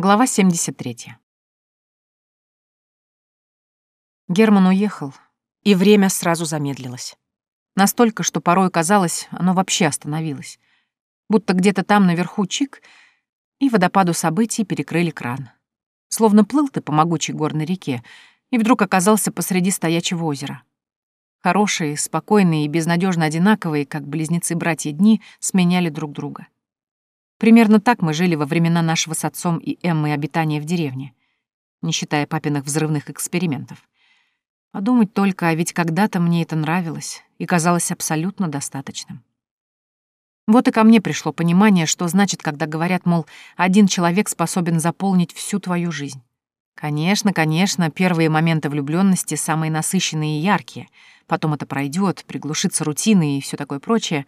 Глава 73. Герман уехал, и время сразу замедлилось. Настолько, что порой казалось, оно вообще остановилось. Будто где-то там наверху чик, и водопаду событий перекрыли кран. Словно плыл ты по могучей горной реке, и вдруг оказался посреди стоячего озера. Хорошие, спокойные и безнадежно одинаковые, как близнецы-братья дни, сменяли друг друга. Примерно так мы жили во времена нашего с отцом и Эммой обитания в деревне, не считая папиных взрывных экспериментов. Подумать только, а ведь когда-то мне это нравилось и казалось абсолютно достаточным. Вот и ко мне пришло понимание, что значит, когда говорят, мол, один человек способен заполнить всю твою жизнь. Конечно, конечно, первые моменты влюбленности самые насыщенные и яркие. Потом это пройдет, приглушится рутина и все такое прочее.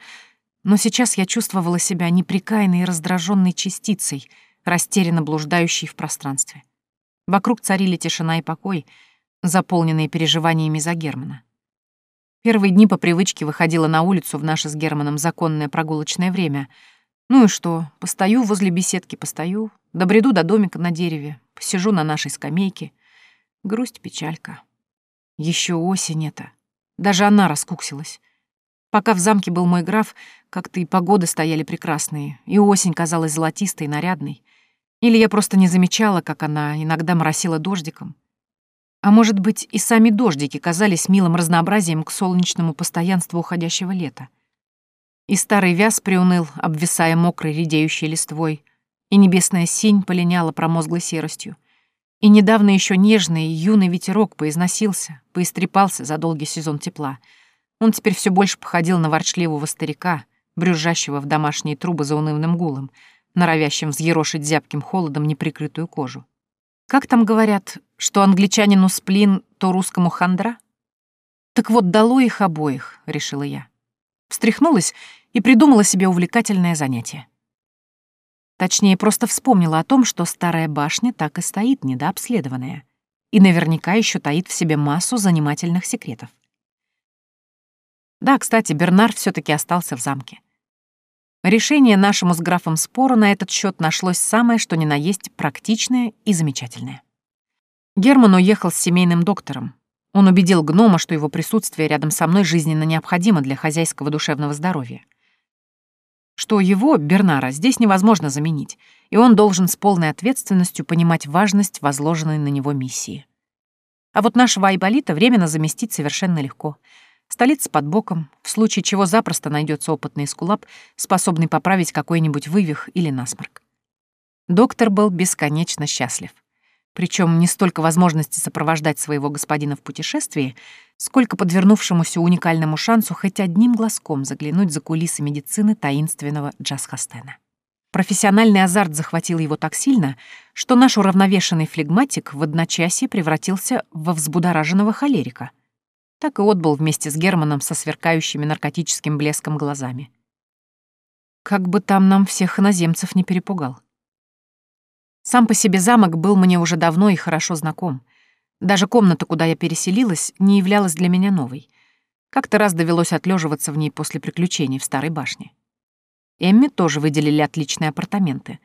Но сейчас я чувствовала себя неприкаянной и раздраженной частицей, растерянно блуждающей в пространстве. Вокруг царили тишина и покой, заполненные переживаниями за Германа. Первые дни по привычке выходила на улицу в наше с Германом законное прогулочное время. Ну и что, постою возле беседки, постою, добреду до домика на дереве, Посижу на нашей скамейке. Грусть, печалька. Еще осень это. Даже она раскуксилась. Пока в замке был мой граф, как-то и погоды стояли прекрасные, и осень казалась золотистой и нарядной. Или я просто не замечала, как она иногда моросила дождиком. А может быть, и сами дождики казались милым разнообразием к солнечному постоянству уходящего лета. И старый вяз приуныл, обвисая мокрой редеющей листвой, и небесная синь полиняла промозглой серостью. И недавно еще нежный юный ветерок поизносился, поистрепался за долгий сезон тепла. Он теперь все больше походил на ворчливого старика, брюзжащего в домашние трубы за унывным гулом, норовящим взъерошить зябким холодом неприкрытую кожу. Как там говорят, что англичанину сплин, то русскому хандра? Так вот, дало их обоих, решила я. Встряхнулась и придумала себе увлекательное занятие. Точнее, просто вспомнила о том, что старая башня так и стоит недообследованная. И наверняка еще таит в себе массу занимательных секретов. Да, кстати, Бернар все таки остался в замке. Решение нашему с графом спору на этот счет нашлось самое, что ни на есть, практичное и замечательное. Герман уехал с семейным доктором. Он убедил гнома, что его присутствие рядом со мной жизненно необходимо для хозяйского душевного здоровья что его, Бернара, здесь невозможно заменить, и он должен с полной ответственностью понимать важность возложенной на него миссии. А вот нашего Айболита временно заместить совершенно легко. Столица под боком, в случае чего запросто найдется опытный эскулап, способный поправить какой-нибудь вывих или насморк. Доктор был бесконечно счастлив. Причем не столько возможности сопровождать своего господина в путешествии, сколько подвернувшемуся уникальному шансу хоть одним глазком заглянуть за кулисы медицины таинственного Джасхастена. Профессиональный азарт захватил его так сильно, что наш уравновешенный флегматик в одночасье превратился во взбудораженного холерика. Так и отбыл вместе с Германом со сверкающими наркотическим блеском глазами. Как бы там нам всех иноземцев не перепугал. Сам по себе замок был мне уже давно и хорошо знаком. Даже комната, куда я переселилась, не являлась для меня новой. Как-то раз довелось отлеживаться в ней после приключений в старой башне. Эмме тоже выделили отличные апартаменты.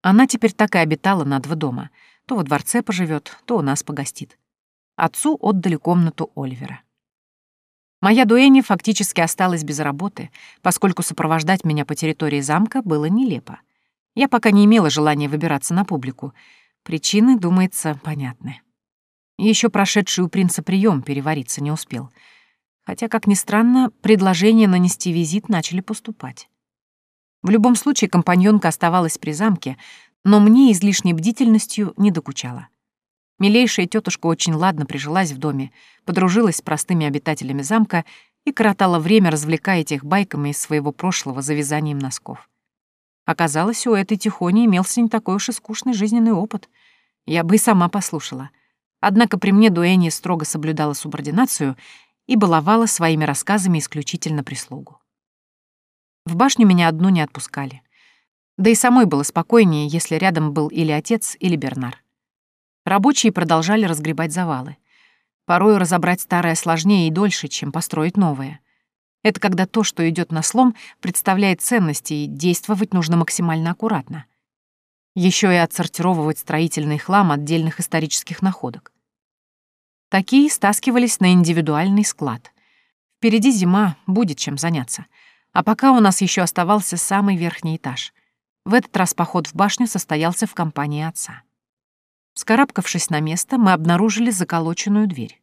Она теперь так и обитала на два дома. То во дворце поживет, то у нас погостит. Отцу отдали комнату Оливера. Моя дуэни фактически осталась без работы, поскольку сопровождать меня по территории замка было нелепо. Я пока не имела желания выбираться на публику. Причины, думается, понятны. Еще прошедший у принца прием перевариться не успел. Хотя, как ни странно, предложения нанести визит начали поступать. В любом случае, компаньонка оставалась при замке, но мне излишней бдительностью не докучала. Милейшая тетушка очень ладно прижилась в доме, подружилась с простыми обитателями замка и коротала время, развлекая этих байками из своего прошлого за вязанием носков. Оказалось, у этой Тихони имелся не такой уж и скучный жизненный опыт. Я бы и сама послушала. Однако при мне Дуэни строго соблюдала субординацию и баловала своими рассказами исключительно прислугу. В башню меня одну не отпускали. Да и самой было спокойнее, если рядом был или отец, или Бернар. Рабочие продолжали разгребать завалы. Порою разобрать старое сложнее и дольше, чем построить новое — это когда то, что идет на слом, представляет ценности, и действовать нужно максимально аккуратно. Еще и отсортировывать строительный хлам отдельных исторических находок. Такие стаскивались на индивидуальный склад. Впереди зима, будет чем заняться. А пока у нас еще оставался самый верхний этаж. В этот раз поход в башню состоялся в компании отца. Скарабкавшись на место, мы обнаружили заколоченную дверь.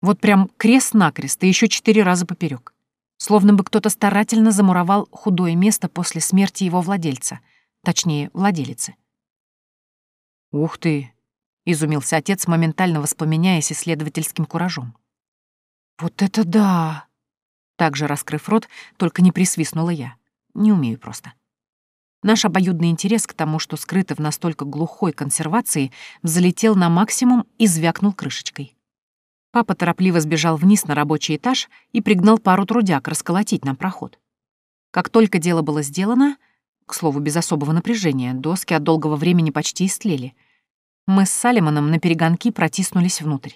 Вот прям крест-накрест и еще четыре раза поперек. Словно бы кто-то старательно замуровал худое место после смерти его владельца, точнее, владелицы. «Ух ты!» — изумился отец, моментально воспламеняясь исследовательским куражом. «Вот это да!» Также раскрыв рот, только не присвистнула я. Не умею просто. Наш обоюдный интерес к тому, что скрыто в настолько глухой консервации, взлетел на максимум и звякнул крышечкой. Папа торопливо сбежал вниз на рабочий этаж и пригнал пару трудяг расколотить нам проход. Как только дело было сделано, к слову, без особого напряжения, доски от долгого времени почти истлели, мы с Салимоном на перегонки протиснулись внутрь.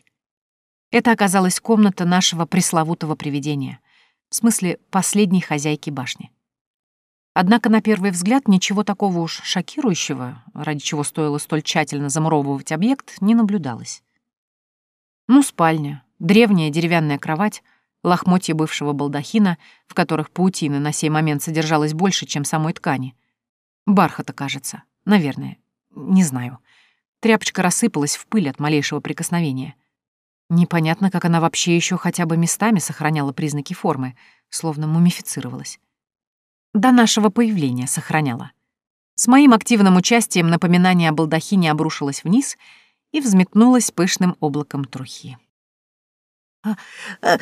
Это оказалась комната нашего пресловутого привидения, в смысле последней хозяйки башни. Однако на первый взгляд ничего такого уж шокирующего, ради чего стоило столь тщательно замуровывать объект, не наблюдалось. Ну, спальня, древняя деревянная кровать, лохмотья бывшего балдахина, в которых паутины на сей момент содержалось больше, чем самой ткани. Бархата, кажется. Наверное. Не знаю. Тряпочка рассыпалась в пыль от малейшего прикосновения. Непонятно, как она вообще еще хотя бы местами сохраняла признаки формы, словно мумифицировалась до нашего появления сохраняла. С моим активным участием напоминание о балдахине обрушилось вниз и взметнулось пышным облаком трухи. А, а,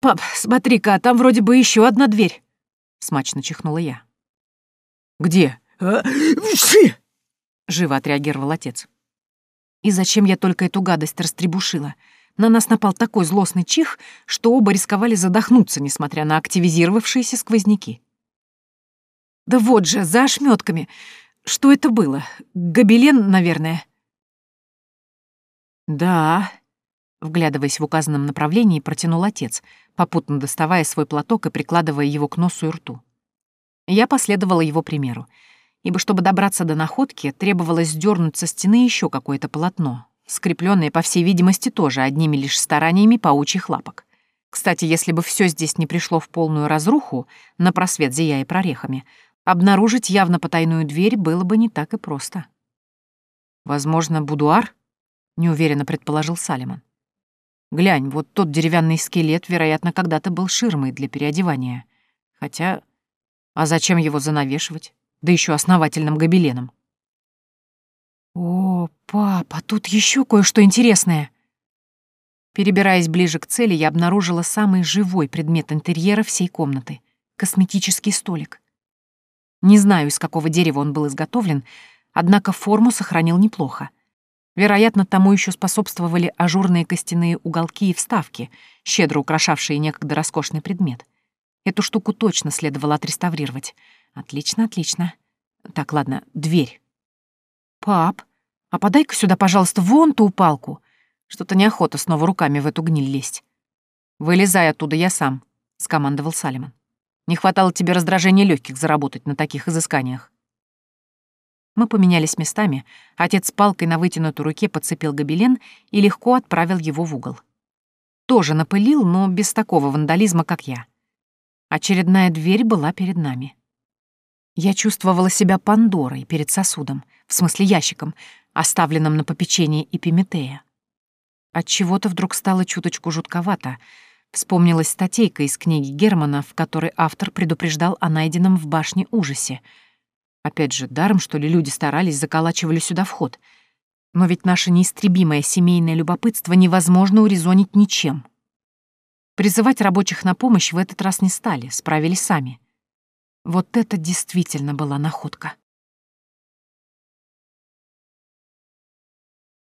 «Пап, смотри-ка, там вроде бы еще одна дверь», — смачно чихнула я. «Где?» а, Живо отреагировал отец. «И зачем я только эту гадость растребушила?» На нас напал такой злостный чих, что оба рисковали задохнуться, несмотря на активизировавшиеся сквозняки. Да вот же, за ошметками. Что это было? Гобелен, наверное. Да, вглядываясь в указанном направлении, протянул отец, попутно доставая свой платок и прикладывая его к носу и рту. Я последовала его примеру, ибо чтобы добраться до находки, требовалось сдернуть со стены еще какое-то полотно, скрепленные, по всей видимости, тоже одними лишь стараниями паучьих лапок. Кстати, если бы все здесь не пришло в полную разруху, на просвет зияя прорехами, обнаружить явно потайную дверь было бы не так и просто. «Возможно, будуар?» — неуверенно предположил Салимон. «Глянь, вот тот деревянный скелет, вероятно, когда-то был ширмой для переодевания. Хотя... А зачем его занавешивать? Да еще основательным гобеленом». «О, папа, тут еще кое-что интересное!» Перебираясь ближе к цели, я обнаружила самый живой предмет интерьера всей комнаты — косметический столик. Не знаю, из какого дерева он был изготовлен, однако форму сохранил неплохо. Вероятно, тому еще способствовали ажурные костяные уголки и вставки, щедро украшавшие некогда роскошный предмет. Эту штуку точно следовало отреставрировать. Отлично, отлично. Так, ладно, дверь. «Пап, а подай-ка сюда, пожалуйста, вон ту палку. Что-то неохота снова руками в эту гниль лезть. Вылезай оттуда, я сам, скомандовал Салимон. Не хватало тебе раздражения легких заработать на таких изысканиях. Мы поменялись местами, отец палкой на вытянутой руке подцепил гобелен и легко отправил его в угол. Тоже напылил, но без такого вандализма, как я. Очередная дверь была перед нами. Я чувствовала себя Пандорой перед сосудом, в смысле ящиком, оставленном на попечение Эпиметея. От чего то вдруг стало чуточку жутковато. Вспомнилась статейка из книги Германа, в которой автор предупреждал о найденном в башне ужасе. Опять же, даром, что ли, люди старались, заколачивали сюда вход. Но ведь наше неистребимое семейное любопытство невозможно урезонить ничем. Призывать рабочих на помощь в этот раз не стали, справились сами. Вот это действительно была находка.